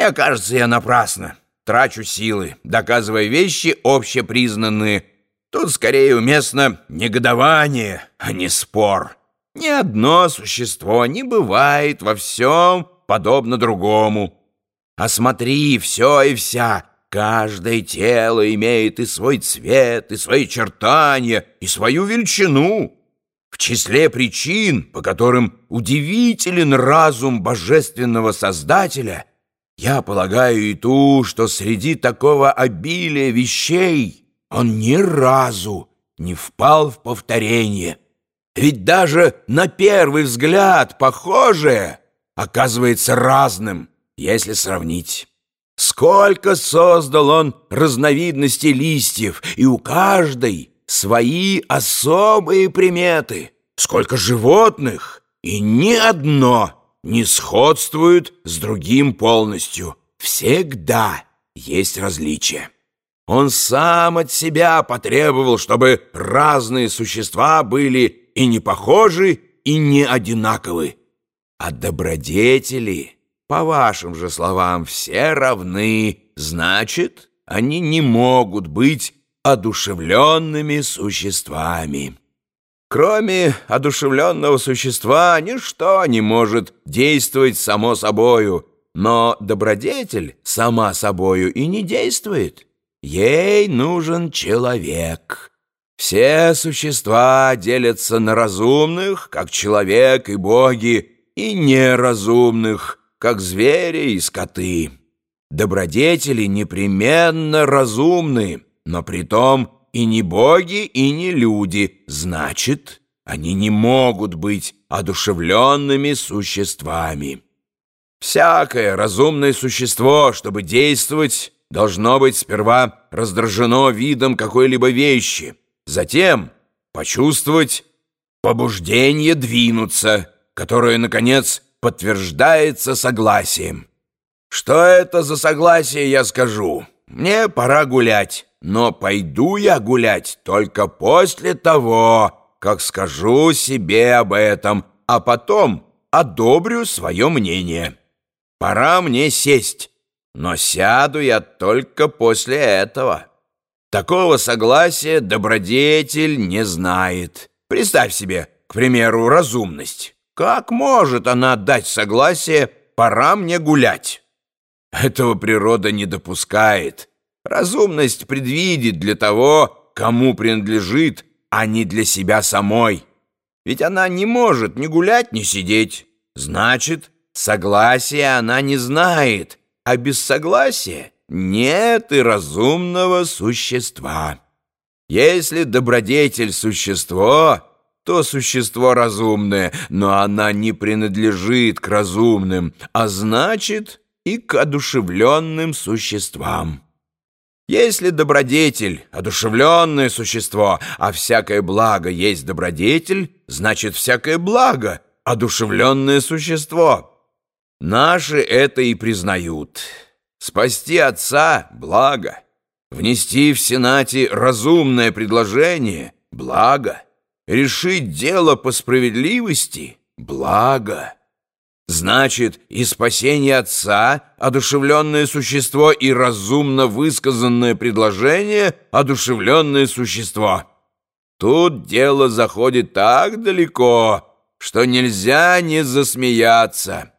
Мне кажется, я напрасно трачу силы, доказывая вещи общепризнанные. Тут скорее уместно негодование, а не спор. Ни одно существо не бывает во всем подобно другому. Осмотри все и вся. Каждое тело имеет и свой цвет, и свои чертания, и свою величину. В числе причин, по которым удивителен разум божественного Создателя, я полагаю и ту, что среди такого обилия вещей он ни разу не впал в повторение. Ведь даже на первый взгляд похожее оказывается разным, если сравнить. Сколько создал он разновидностей листьев, и у каждой свои особые приметы. Сколько животных, и ни одно не сходствует с другим полностью. Всегда есть различия. Он сам от себя потребовал, чтобы разные существа были и не похожи, и не одинаковы. А добродетели, по вашим же словам, все равны, значит, они не могут быть одушевленными существами. Кроме одушевленного существа, ничто не может действовать само собою, но добродетель сама собою и не действует. Ей нужен человек». Все существа делятся на разумных, как человек и боги, и неразумных, как звери и скоты. Добродетели непременно разумны, но притом и не боги, и не люди, значит, они не могут быть одушевленными существами. Всякое разумное существо, чтобы действовать, должно быть сперва раздражено видом какой-либо вещи — Затем почувствовать побуждение двинуться, которое, наконец, подтверждается согласием. Что это за согласие, я скажу. Мне пора гулять, но пойду я гулять только после того, как скажу себе об этом, а потом одобрю свое мнение. Пора мне сесть, но сяду я только после этого». Такого согласия добродетель не знает. Представь себе, к примеру, разумность. Как может она дать согласие «пора мне гулять»? Этого природа не допускает. Разумность предвидит для того, кому принадлежит, а не для себя самой. Ведь она не может ни гулять, ни сидеть. Значит, согласия она не знает, а без согласия нет и разумного существа. Если добродетель — существо, то существо разумное, но она не принадлежит к разумным, а значит и к одушевленным существам. Если добродетель — одушевленное существо, а всякое благо есть добродетель, значит всякое благо — одушевленное существо. Наши это и признают». Спасти отца — благо. Внести в Сенате разумное предложение — благо. Решить дело по справедливости — благо. Значит, и спасение отца — одушевленное существо, и разумно высказанное предложение — одушевленное существо. Тут дело заходит так далеко, что нельзя не засмеяться.